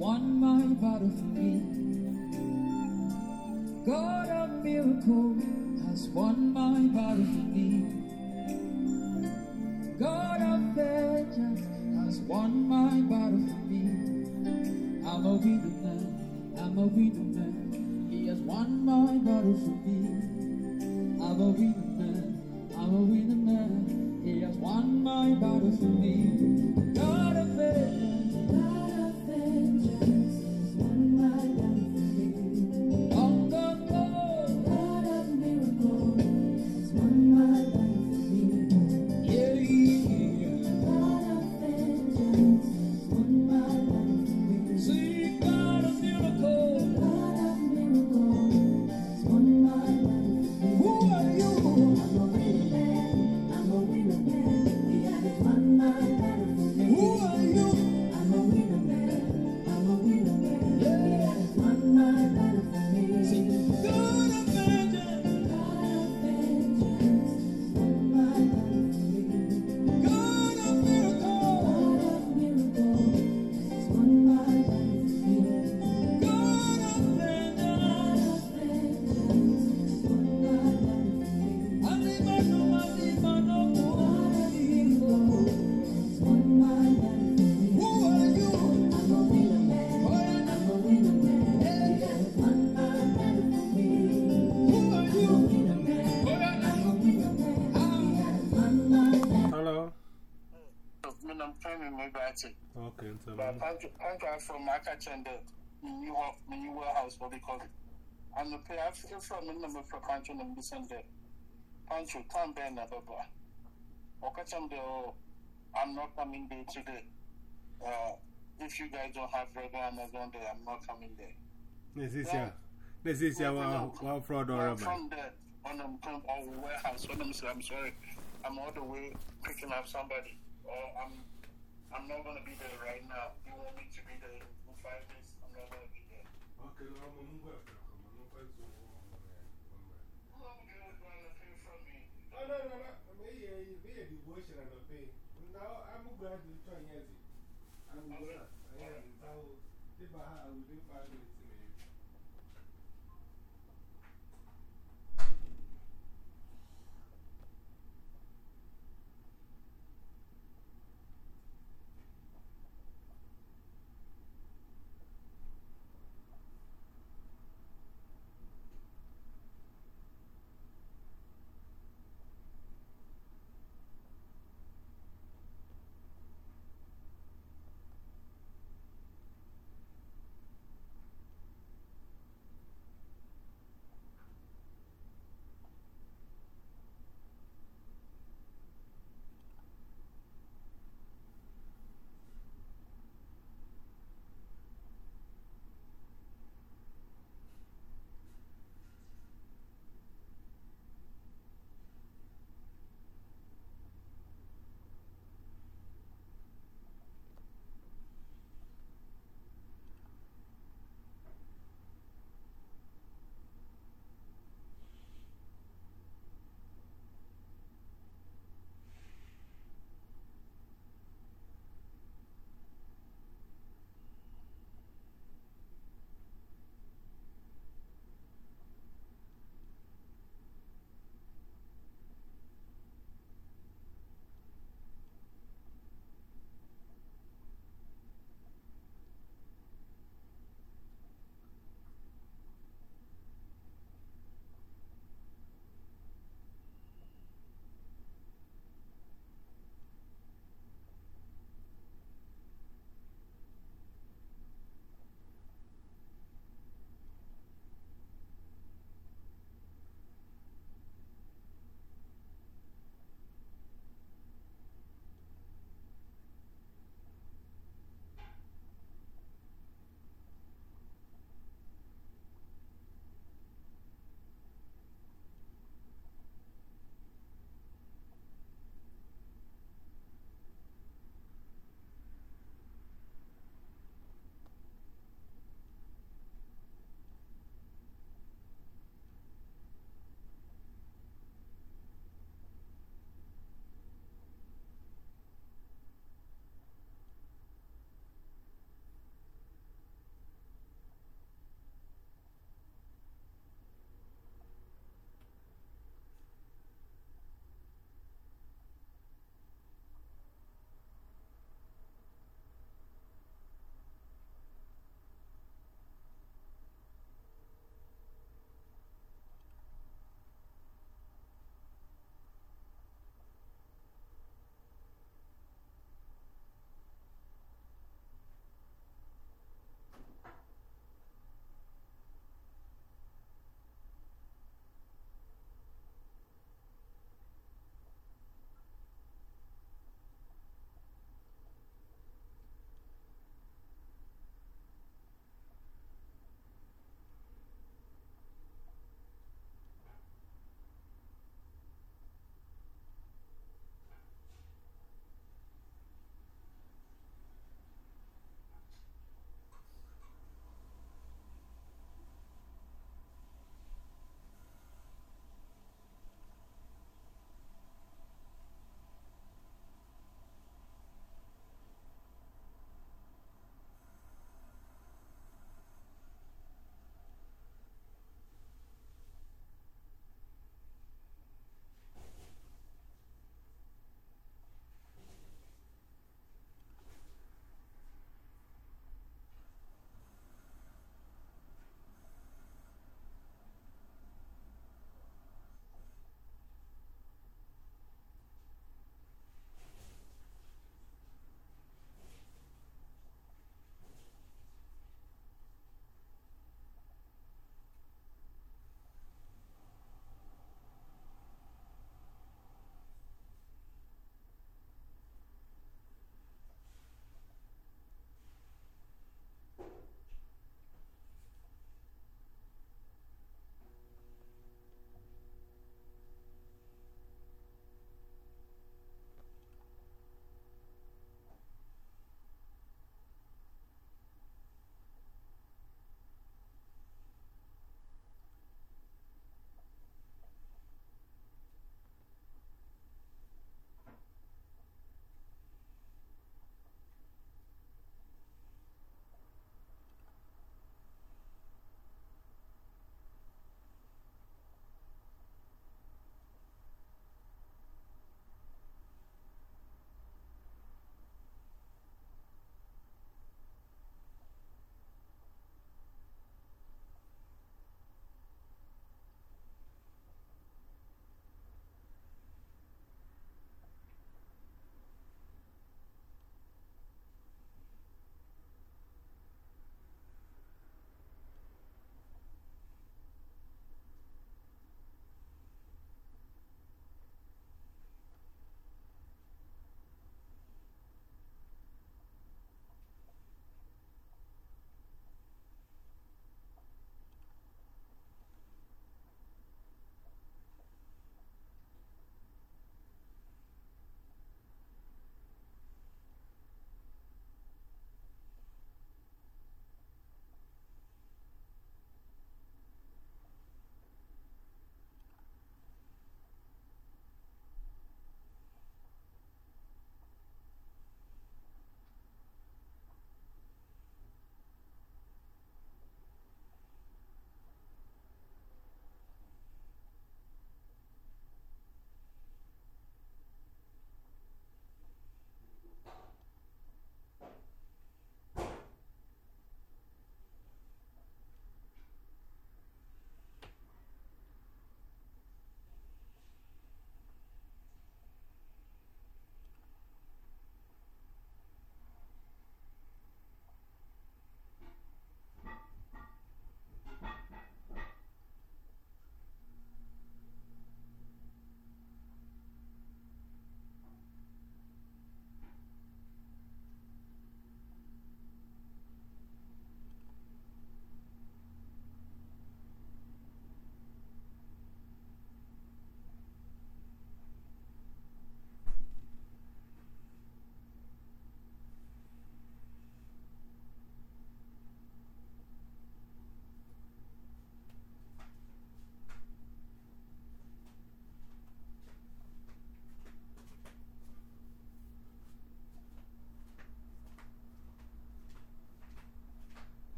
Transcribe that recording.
won my battle for me. God of miracle has won my battle for me. God of vengeance has won my battle for me. I'm a winner man, I'm a winner man. He has won my battle for me. I'm a winner man, I'm a winner man. He has won my battle for me. God my battery, Okay, so but I'm going from kitchen the new new warehouse, what they call it. And the pay I feel from the number for Pancho and and that. Pancho, come back na baba. Or catch them there, I'm not coming there today. Uh, if you guys don't have regular Amazon there, I'm not coming there. this is ya. This is. Wow, wow, fraud or rubber. from the on um, come our warehouse. When I'm I'm sorry, I'm all the way picking up somebody, or I'm I'm not gonna be there right now. You want me to be there in five days? I'm not gonna be there. Okay, I'm going to go. I'm going to go. Who am I gonna run a thing from me? Oh, no, no, no. I'm here. Be a devotion and a pay. Now, I'm going to try yes. I'm going to. I am. So, if I have, I will do five minutes.